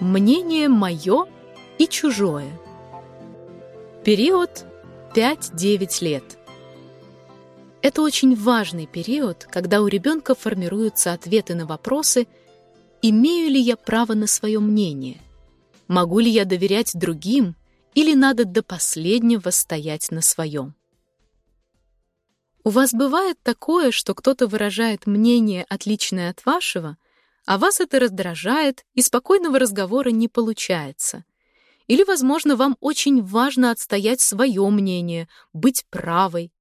Мнение мое и чужое. Период 5-9 лет. Это очень важный период, когда у ребенка формируются ответы на вопросы «Имею ли я право на свое мнение? Могу ли я доверять другим или надо до последнего стоять на своем?» У вас бывает такое, что кто-то выражает мнение, отличное от вашего, а вас это раздражает, и спокойного разговора не получается. Или, возможно, вам очень важно отстоять свое мнение, быть правой.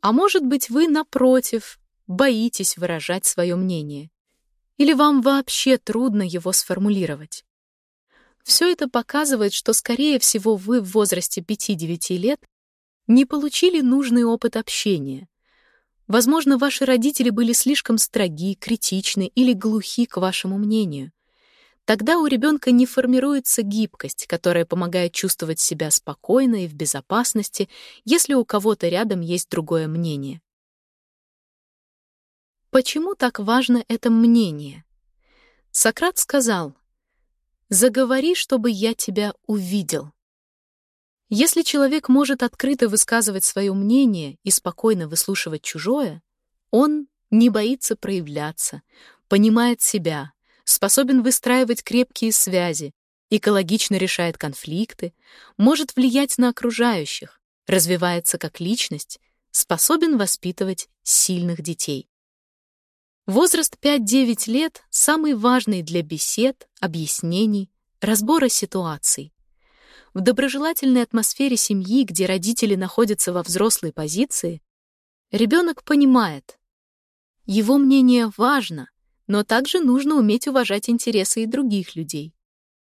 А может быть, вы, напротив, боитесь выражать свое мнение. Или вам вообще трудно его сформулировать. Все это показывает, что, скорее всего, вы в возрасте 5-9 лет не получили нужный опыт общения. Возможно, ваши родители были слишком строги, критичны или глухи к вашему мнению. Тогда у ребенка не формируется гибкость, которая помогает чувствовать себя спокойно и в безопасности, если у кого-то рядом есть другое мнение. Почему так важно это мнение? Сократ сказал, «Заговори, чтобы я тебя увидел». Если человек может открыто высказывать свое мнение и спокойно выслушивать чужое, он не боится проявляться, понимает себя, способен выстраивать крепкие связи, экологично решает конфликты, может влиять на окружающих, развивается как личность, способен воспитывать сильных детей. Возраст 5-9 лет самый важный для бесед, объяснений, разбора ситуаций. В доброжелательной атмосфере семьи, где родители находятся во взрослой позиции, ребенок понимает, его мнение важно, но также нужно уметь уважать интересы и других людей.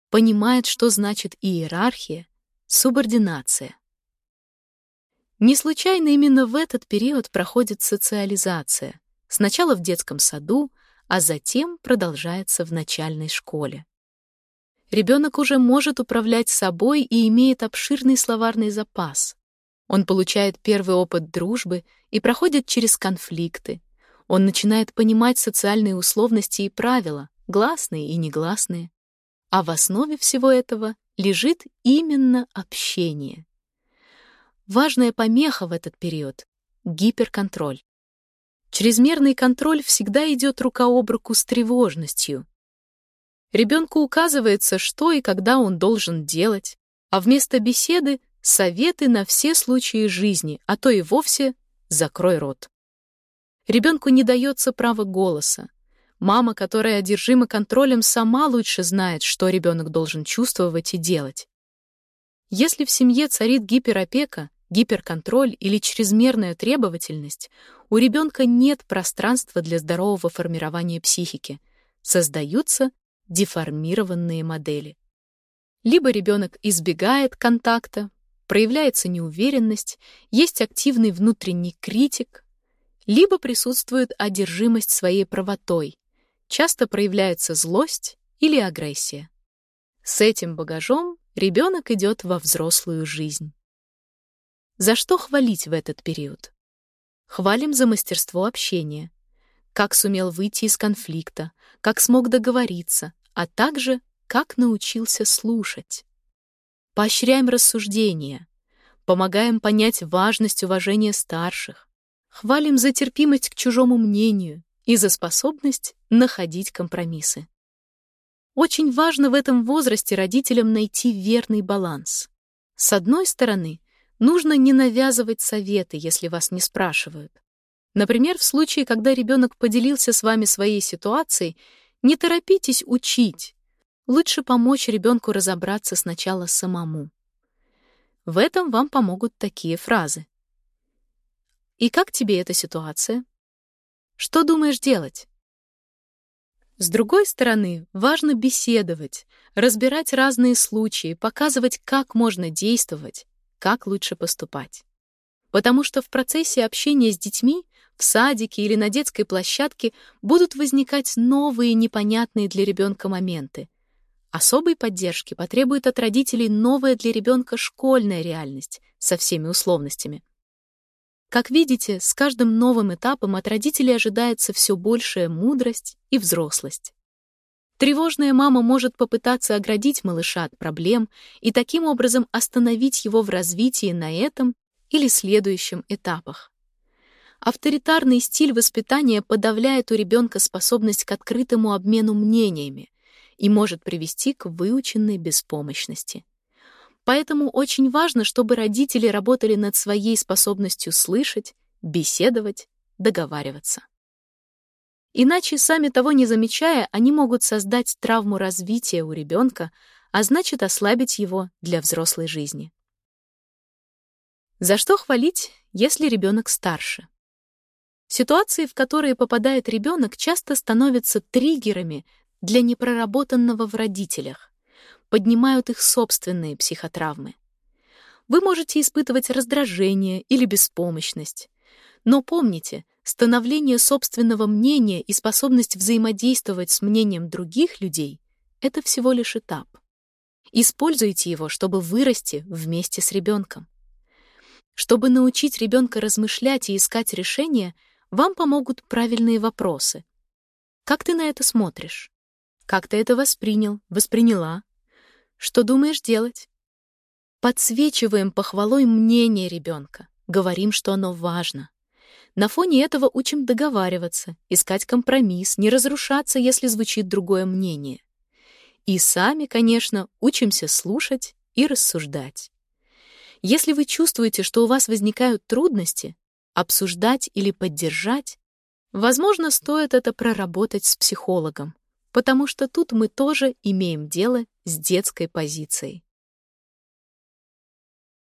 Понимает, что значит иерархия, субординация. Не случайно именно в этот период проходит социализация, сначала в детском саду, а затем продолжается в начальной школе. Ребенок уже может управлять собой и имеет обширный словарный запас. Он получает первый опыт дружбы и проходит через конфликты. Он начинает понимать социальные условности и правила, гласные и негласные. А в основе всего этого лежит именно общение. Важная помеха в этот период — гиперконтроль. Чрезмерный контроль всегда идет рука об руку с тревожностью, Ребенку указывается, что и когда он должен делать, а вместо беседы — советы на все случаи жизни, а то и вовсе «закрой рот». Ребенку не дается право голоса. Мама, которая одержима контролем, сама лучше знает, что ребенок должен чувствовать и делать. Если в семье царит гиперопека, гиперконтроль или чрезмерная требовательность, у ребенка нет пространства для здорового формирования психики. Создаются деформированные модели. Либо ребенок избегает контакта, проявляется неуверенность, есть активный внутренний критик, либо присутствует одержимость своей правотой, часто проявляется злость или агрессия. С этим багажом ребенок идет во взрослую жизнь. За что хвалить в этот период? Хвалим за мастерство общения, как сумел выйти из конфликта, как смог договориться, а также как научился слушать. Поощряем рассуждения, помогаем понять важность уважения старших, хвалим за терпимость к чужому мнению и за способность находить компромиссы. Очень важно в этом возрасте родителям найти верный баланс. С одной стороны, нужно не навязывать советы, если вас не спрашивают. Например, в случае, когда ребенок поделился с вами своей ситуацией, не торопитесь учить. Лучше помочь ребенку разобраться сначала самому. В этом вам помогут такие фразы. И как тебе эта ситуация? Что думаешь делать? С другой стороны, важно беседовать, разбирать разные случаи, показывать, как можно действовать, как лучше поступать. Потому что в процессе общения с детьми в садике или на детской площадке будут возникать новые непонятные для ребенка моменты. Особой поддержки потребует от родителей новая для ребенка школьная реальность со всеми условностями. Как видите, с каждым новым этапом от родителей ожидается все большая мудрость и взрослость. Тревожная мама может попытаться оградить малыша от проблем и таким образом остановить его в развитии на этом или следующем этапах. Авторитарный стиль воспитания подавляет у ребенка способность к открытому обмену мнениями и может привести к выученной беспомощности. Поэтому очень важно, чтобы родители работали над своей способностью слышать, беседовать, договариваться. Иначе, сами того не замечая, они могут создать травму развития у ребенка, а значит ослабить его для взрослой жизни. За что хвалить, если ребенок старше? Ситуации, в которые попадает ребенок, часто становятся триггерами для непроработанного в родителях, поднимают их собственные психотравмы. Вы можете испытывать раздражение или беспомощность, но помните, становление собственного мнения и способность взаимодействовать с мнением других людей — это всего лишь этап. Используйте его, чтобы вырасти вместе с ребенком. Чтобы научить ребенка размышлять и искать решения, вам помогут правильные вопросы. Как ты на это смотришь? Как ты это воспринял, восприняла? Что думаешь делать? Подсвечиваем похвалой мнение ребенка, говорим, что оно важно. На фоне этого учим договариваться, искать компромисс, не разрушаться, если звучит другое мнение. И сами, конечно, учимся слушать и рассуждать. Если вы чувствуете, что у вас возникают трудности, обсуждать или поддержать, возможно, стоит это проработать с психологом, потому что тут мы тоже имеем дело с детской позицией.